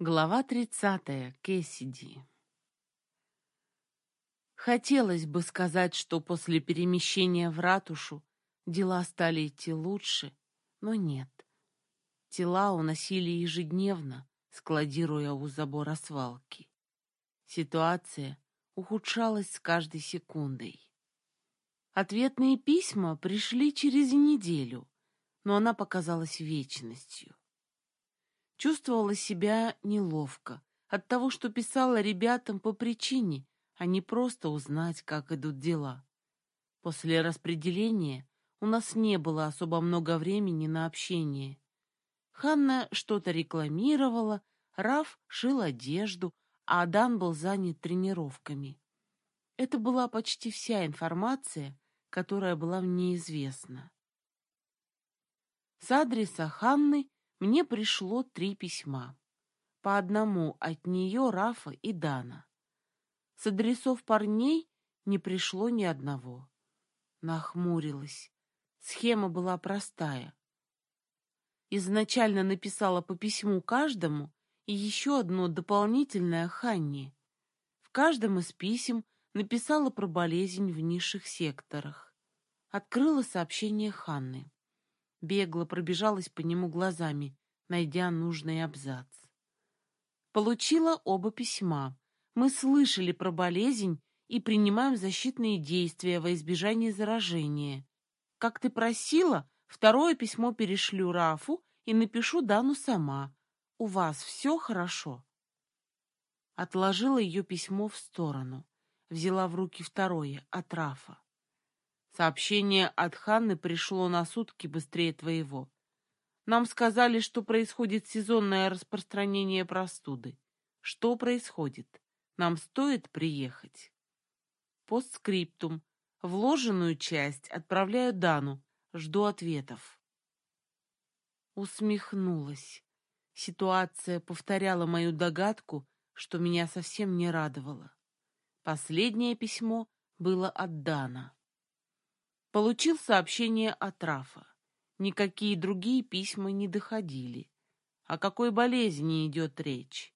Глава 30. Кэссиди. Хотелось бы сказать, что после перемещения в ратушу дела стали идти лучше, но нет. Тела уносили ежедневно, складируя у забора свалки. Ситуация ухудшалась с каждой секундой. Ответные письма пришли через неделю, но она показалась вечностью. Чувствовала себя неловко от того, что писала ребятам по причине, а не просто узнать, как идут дела. После распределения у нас не было особо много времени на общение. Ханна что-то рекламировала, Раф шил одежду, а Адан был занят тренировками. Это была почти вся информация, которая была мне известна. С адреса Ханны мне пришло три письма. По одному от нее, Рафа и Дана. С адресов парней не пришло ни одного. Нахмурилась. Схема была простая. Изначально написала по письму каждому и еще одно дополнительное Ханне. В каждом из писем написала про болезнь в низших секторах. Открыла сообщение Ханны. Бегло пробежалась по нему глазами, найдя нужный абзац. Получила оба письма. Мы слышали про болезнь и принимаем защитные действия во избежание заражения. Как ты просила, второе письмо перешлю Рафу и напишу Дану сама. У вас все хорошо?» Отложила ее письмо в сторону. Взяла в руки второе, от Рафа. Сообщение от Ханны пришло на сутки быстрее твоего. Нам сказали, что происходит сезонное распространение простуды. Что происходит? Нам стоит приехать. Постскриптум. Вложенную часть отправляю Дану. Жду ответов. Усмехнулась. Ситуация повторяла мою догадку, что меня совсем не радовало. Последнее письмо было от Дана. Получил сообщение от Рафа. Никакие другие письма не доходили. О какой болезни идет речь?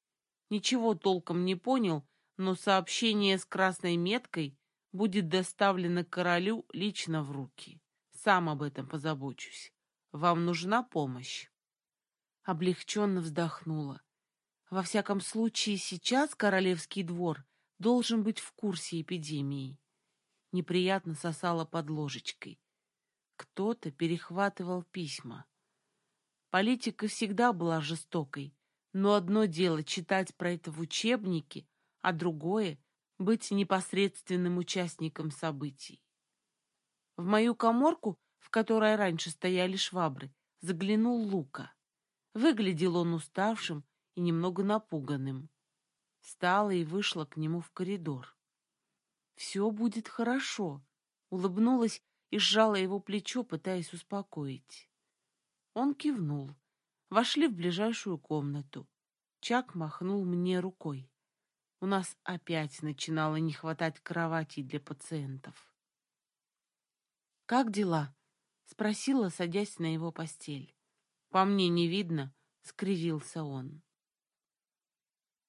Ничего толком не понял, но сообщение с красной меткой будет доставлено королю лично в руки. Сам об этом позабочусь. Вам нужна помощь? Облегченно вздохнула. Во всяком случае, сейчас королевский двор должен быть в курсе эпидемии неприятно сосала под ложечкой. Кто-то перехватывал письма. Политика всегда была жестокой, но одно дело читать про это в учебнике, а другое — быть непосредственным участником событий. В мою коморку, в которой раньше стояли швабры, заглянул Лука. Выглядел он уставшим и немного напуганным. Встала и вышла к нему в коридор. «Все будет хорошо», — улыбнулась и сжала его плечо, пытаясь успокоить. Он кивнул. Вошли в ближайшую комнату. Чак махнул мне рукой. У нас опять начинало не хватать кроватей для пациентов. «Как дела?» — спросила, садясь на его постель. «По мне не видно», — скривился он.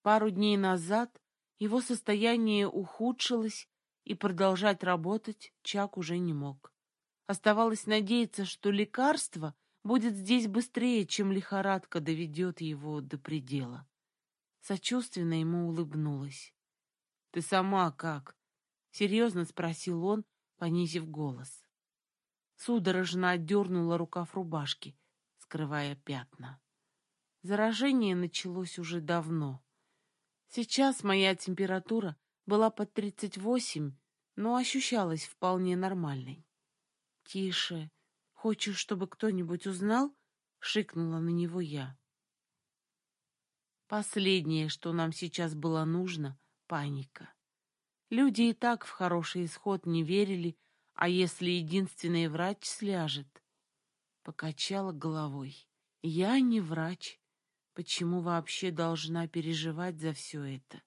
Пару дней назад его состояние ухудшилось, и продолжать работать Чак уже не мог. Оставалось надеяться, что лекарство будет здесь быстрее, чем лихорадка доведет его до предела. Сочувственно ему улыбнулась. «Ты сама как?» — серьезно спросил он, понизив голос. Судорожно отдернула рукав рубашки, скрывая пятна. Заражение началось уже давно. Сейчас моя температура была под тридцать восемь, но ощущалась вполне нормальной. «Тише. Хочешь, чтобы кто-нибудь узнал?» — шикнула на него я. Последнее, что нам сейчас было нужно — паника. Люди и так в хороший исход не верили, а если единственный врач сляжет? Покачала головой. Я не врач. Почему вообще должна переживать за все это?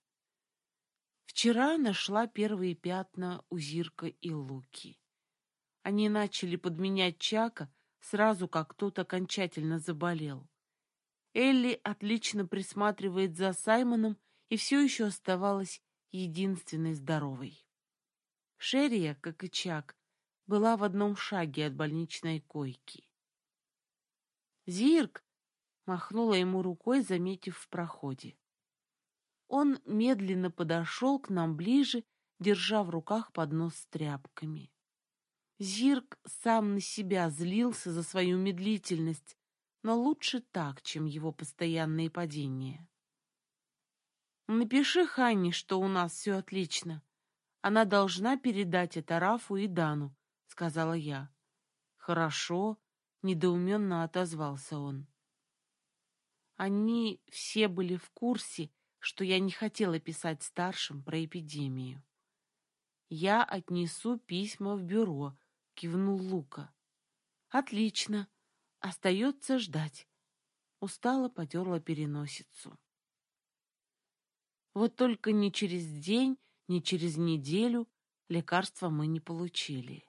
Вчера нашла первые пятна у Зирка и Луки. Они начали подменять Чака сразу, как тот окончательно заболел. Элли отлично присматривает за Саймоном и все еще оставалась единственной здоровой. Шерия, как и Чак, была в одном шаге от больничной койки. «Зирк!» — махнула ему рукой, заметив в проходе. Он медленно подошел к нам ближе, держа в руках поднос с тряпками. Зирк сам на себя злился за свою медлительность, но лучше так, чем его постоянные падения. «Напиши Ханне, что у нас все отлично. Она должна передать это Рафу и Дану», — сказала я. «Хорошо», — недоуменно отозвался он. Они все были в курсе, что я не хотела писать старшим про эпидемию. «Я отнесу письма в бюро», — кивнул Лука. «Отлично. Остается ждать». Устало потерла переносицу. Вот только ни через день, ни через неделю лекарства мы не получили.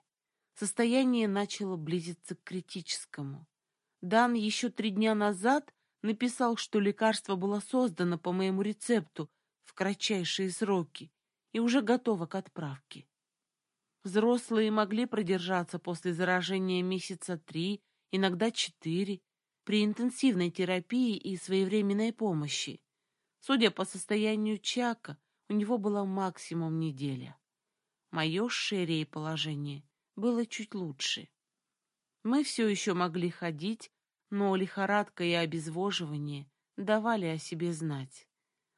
Состояние начало близиться к критическому. Дан еще три дня назад написал, что лекарство было создано по моему рецепту в кратчайшие сроки и уже готово к отправке. Взрослые могли продержаться после заражения месяца три, иногда четыре, при интенсивной терапии и своевременной помощи. Судя по состоянию Чака, у него была максимум неделя. Мое с положение было чуть лучше. Мы все еще могли ходить, но лихорадка и обезвоживание давали о себе знать.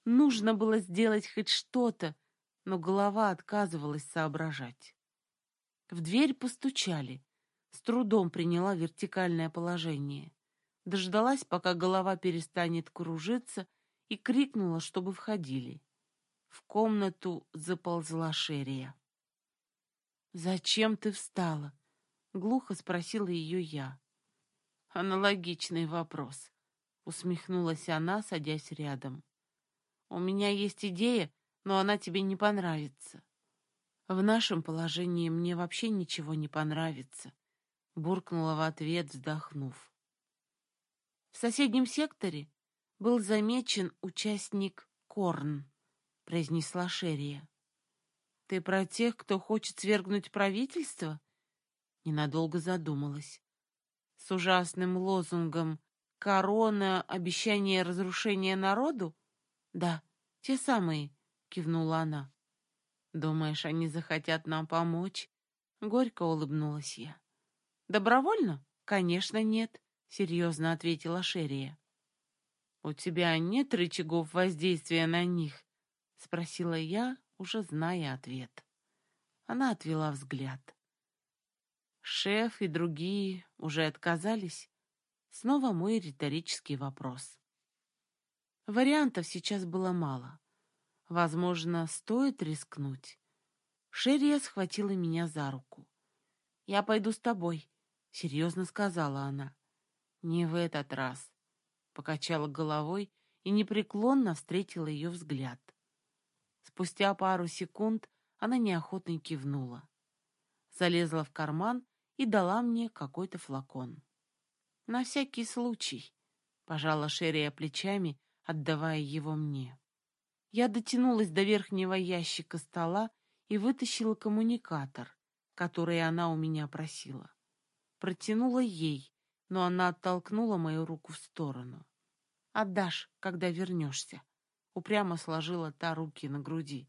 Нужно было сделать хоть что-то, но голова отказывалась соображать. В дверь постучали. С трудом приняла вертикальное положение. Дождалась, пока голова перестанет кружиться, и крикнула, чтобы входили. В комнату заползла Шерия. «Зачем ты встала?» — глухо спросила ее я. Аналогичный вопрос. Усмехнулась она, садясь рядом. У меня есть идея, но она тебе не понравится. В нашем положении мне вообще ничего не понравится, буркнула в ответ, вздохнув. В соседнем секторе был замечен участник Корн, произнесла Шерия. Ты про тех, кто хочет свергнуть правительство? Ненадолго задумалась с ужасным лозунгом «Корона, обещание разрушения народу?» «Да, те самые», — кивнула она. «Думаешь, они захотят нам помочь?» Горько улыбнулась я. «Добровольно? Конечно, нет», — серьезно ответила Шерия. «У тебя нет рычагов воздействия на них?» — спросила я, уже зная ответ. Она отвела взгляд. Шеф и другие уже отказались. Снова мой риторический вопрос. Вариантов сейчас было мало. Возможно, стоит рискнуть. Шерия схватила меня за руку. «Я пойду с тобой», — серьезно сказала она. «Не в этот раз», — покачала головой и непреклонно встретила ее взгляд. Спустя пару секунд она неохотно кивнула. Залезла в карман и дала мне какой-то флакон. «На всякий случай», — пожала Шерия плечами, отдавая его мне. Я дотянулась до верхнего ящика стола и вытащила коммуникатор, который она у меня просила. Протянула ей, но она оттолкнула мою руку в сторону. «Отдашь, когда вернешься», — упрямо сложила та руки на груди.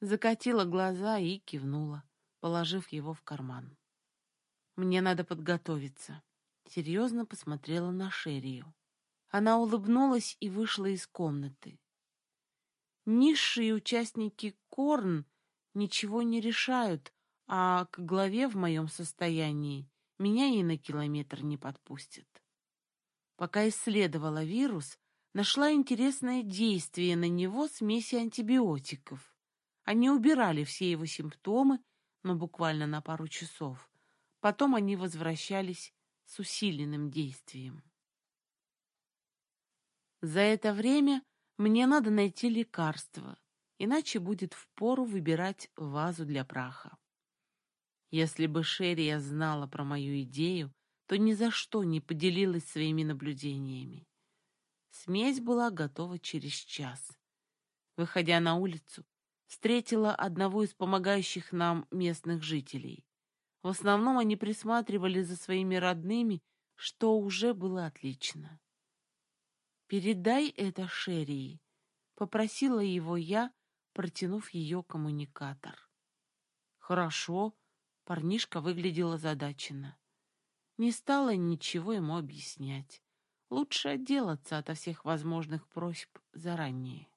Закатила глаза и кивнула, положив его в карман. Мне надо подготовиться. Серьезно посмотрела на Шерию. Она улыбнулась и вышла из комнаты. Низшие участники Корн ничего не решают, а к главе в моем состоянии меня и на километр не подпустят. Пока исследовала вирус, нашла интересное действие на него смеси антибиотиков. Они убирали все его симптомы, но буквально на пару часов. Потом они возвращались с усиленным действием. За это время мне надо найти лекарство, иначе будет впору выбирать вазу для праха. Если бы Шерия знала про мою идею, то ни за что не поделилась своими наблюдениями. Смесь была готова через час. Выходя на улицу, встретила одного из помогающих нам местных жителей. В основном они присматривали за своими родными, что уже было отлично. «Передай это Шерии», — попросила его я, протянув ее коммуникатор. «Хорошо», — парнишка выглядел озадаченно. Не стала ничего ему объяснять. Лучше отделаться ото всех возможных просьб заранее.